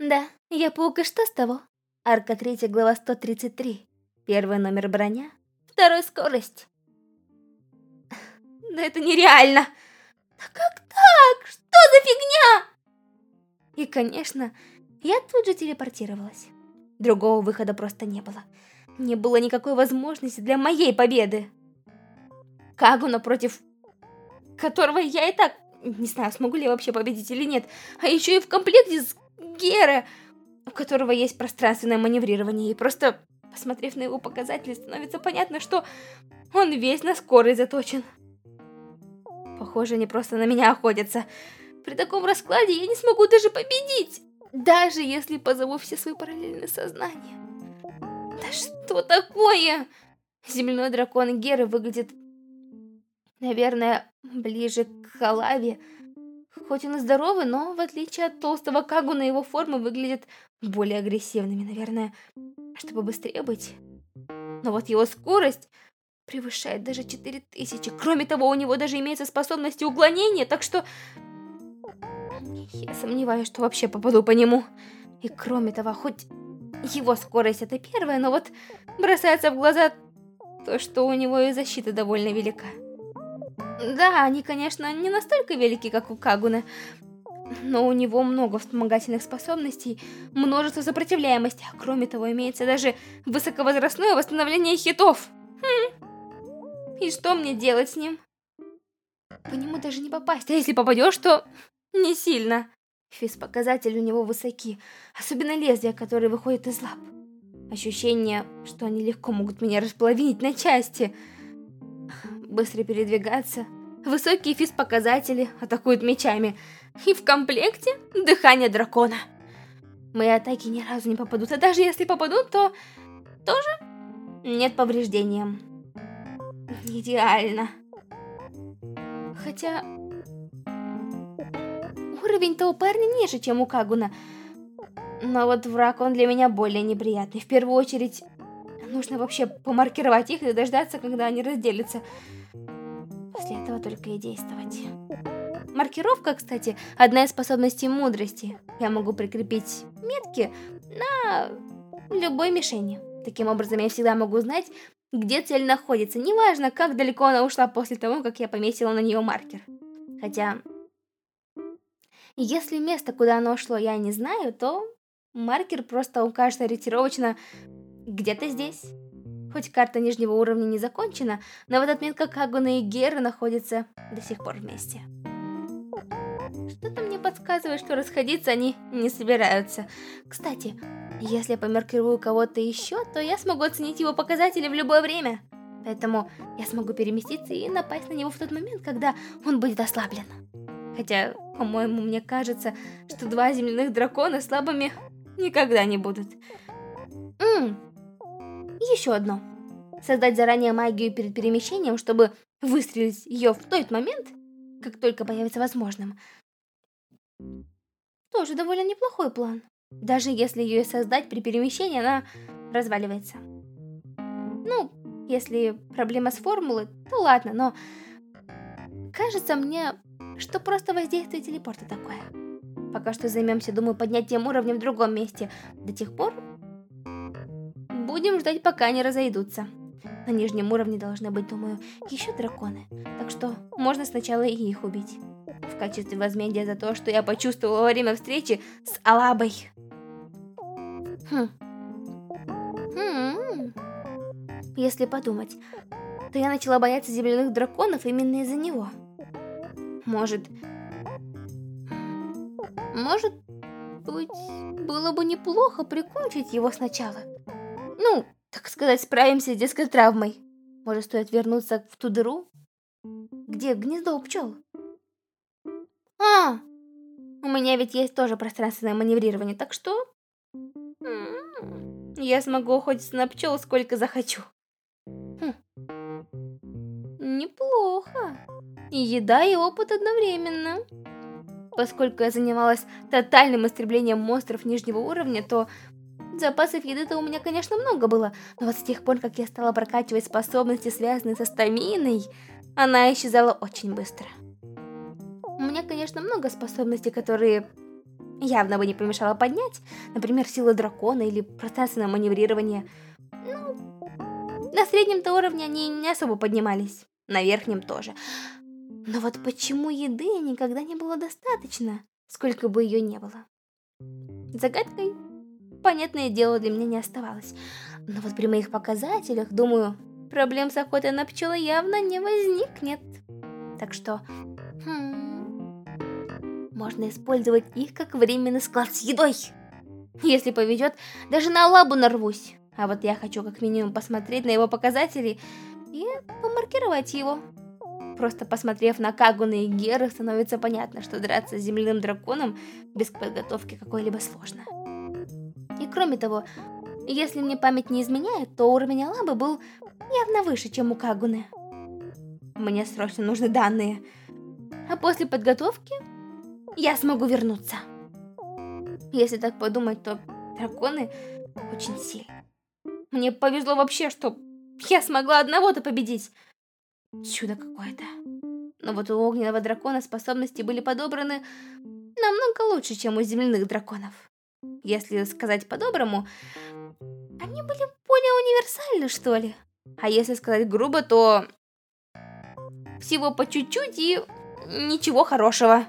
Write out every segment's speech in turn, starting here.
Да, я паук, и что с того? Арка 3, глава 133. Первый номер броня, второй скорость. Да это нереально! Да как так? Что за фигня? И, конечно, я тут же телепортировалась. Другого выхода просто не было. Не было никакой возможности для моей победы. Кагуна против которого я и так не знаю, смогу ли я вообще победить или нет. А еще и в комплекте с Гера, у которого есть пространственное маневрирование. И просто, посмотрев на его показатели, становится понятно, что он весь на скорость заточен. Похоже, они просто на меня охотятся. При таком раскладе я не смогу даже победить. Даже если позову все свои параллельные сознания. Да что такое? Земляной дракон Геры выглядит, наверное, ближе к халаве. Хоть он и здоровый, но в отличие от толстого Кагуна его формы выглядят более агрессивными, наверное, чтобы быстрее быть. Но вот его скорость превышает даже 4000. Кроме того, у него даже имеются способности уклонения, так что... Я сомневаюсь, что вообще попаду по нему. И кроме того, хоть его скорость это первая, но вот бросается в глаза то, что у него и защита довольно велика. Да, они, конечно, не настолько велики, как у Кагуна, но у него много вспомогательных способностей, множество сопротивляемости, кроме того имеется даже высоковозрастное восстановление хитов. Хм. И что мне делать с ним? По нему даже не попасть, а если попадешь, то не сильно. Физ-показатели у него высоки, особенно лезвия, которые выходят из лап. Ощущение, что они легко могут меня располовинить на части быстро передвигаться, высокие физ-показатели, атакуют мечами, и в комплекте дыхание дракона. Мои атаки ни разу не попадут, а даже если попадут, то тоже нет повреждением. Идеально. Хотя... Уровень-то у парня ниже, чем у Кагуна. Но вот враг, он для меня более неприятный. В первую очередь, нужно вообще помаркировать их и дождаться, когда они разделятся. После этого только и действовать. Маркировка, кстати, одна из способностей мудрости. Я могу прикрепить метки на любой мишени. Таким образом, я всегда могу знать, где цель находится. Неважно, как далеко она ушла после того, как я поместила на нее маркер. Хотя, если место, куда оно ушло, я не знаю, то маркер просто укажет ориентировочно где-то здесь. Хоть карта нижнего уровня не закончена, но вот отметка Кагуна и Геры находятся до сих пор вместе. Что-то мне подсказывает, что расходиться они не собираются. Кстати, если я помаркирую кого-то еще, то я смогу оценить его показатели в любое время. Поэтому я смогу переместиться и напасть на него в тот момент, когда он будет ослаблен. Хотя, по-моему, мне кажется, что два земляных дракона слабыми никогда не будут. Ммм, еще одно. Создать заранее магию перед перемещением, чтобы выстрелить ее в тот момент, как только появится возможным. Тоже довольно неплохой план. Даже если ее создать при перемещении, она разваливается. Ну, если проблема с формулой, то ладно, но... Кажется мне, что просто воздействие телепорта такое. Пока что займемся, думаю, поднятием уровня в другом месте. До тех пор, Будем ждать, пока они разойдутся. На нижнем уровне должны быть, думаю, еще драконы. Так что можно сначала и их убить. В качестве возмездия за то, что я почувствовала во время встречи с Алабой. Хм. Хм. Если подумать, то я начала бояться земляных драконов именно из-за него. Может... Может быть, было бы неплохо прикончить его сначала. Ну, так сказать, справимся с детской травмой. Может, стоит вернуться в ту дыру? Где гнездо у пчел? А, у меня ведь есть тоже пространственное маневрирование, так что... Я смогу охотиться на пчел сколько захочу. Хм. Неплохо. И еда, и опыт одновременно. Поскольку я занималась тотальным истреблением монстров нижнего уровня, то Запасов еды-то у меня, конечно, много было, но вот с тех пор, как я стала прокачивать способности, связанные со стаминой, она исчезала очень быстро. У меня, конечно, много способностей, которые явно бы не помешало поднять, например, силу дракона или пространственное маневрирование. Ну, на среднем-то уровне они не особо поднимались, на верхнем тоже. Но вот почему еды никогда не было достаточно, сколько бы ее не было? Загадкой, понятное дело, для меня не оставалось. Но вот при моих показателях, думаю, проблем с охотой на пчелы явно не возникнет. Так что, хм, можно использовать их как временный склад с едой. Если повезет, даже на лабу нарвусь. А вот я хочу как минимум посмотреть на его показатели и помаркировать его. Просто посмотрев на Кагуна и Геры, становится понятно, что драться с земляным драконом без подготовки какой-либо сложно. И кроме того, если мне память не изменяет, то уровень Алабы был явно выше, чем у Кагуны. Мне срочно нужны данные. А после подготовки я смогу вернуться. Если так подумать, то драконы очень сильны. Мне повезло вообще, что я смогла одного-то победить. Чудо какое-то. Но вот у огненного дракона способности были подобраны намного лучше, чем у земляных драконов. Если сказать по-доброму, они были более универсальны, что ли. А если сказать грубо, то всего по чуть-чуть и ничего хорошего.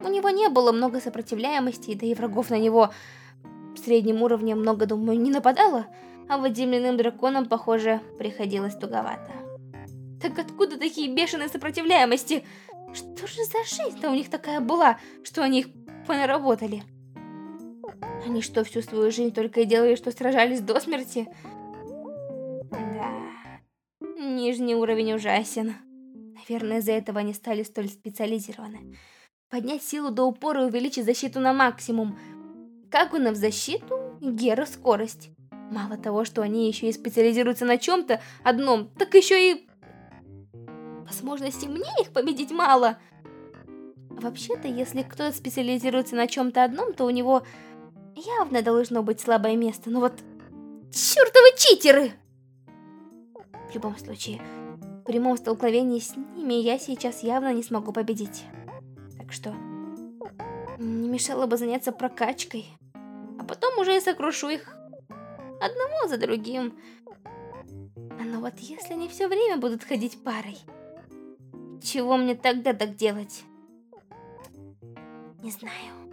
У него не было много сопротивляемости, да и врагов на него в среднем уровне много, думаю, не нападало, а вот земляным драконам, похоже, приходилось туговато. Так откуда такие бешеные сопротивляемости? Что же за жизнь-то у них такая была, что они их понаработали? Они что, всю свою жизнь только и делали, что сражались до смерти? Да, нижний уровень ужасен. Наверное, из-за этого они стали столь специализированы. Поднять силу до упора и увеличить защиту на максимум. Как у в защиту, Гера скорость. Мало того, что они еще и специализируются на чем-то одном, так еще и возможности мне их победить мало. Вообще-то, если кто-то специализируется на чем-то одном, то у него явно должно быть слабое место. Но вот чертовы читеры! В любом случае, в прямом столкновении с ними я сейчас явно не смогу победить. Так что, не мешало бы заняться прокачкой. А потом уже и сокрушу их одного за другим. Но вот если они все время будут ходить парой, чего мне тогда так делать? Не знаю.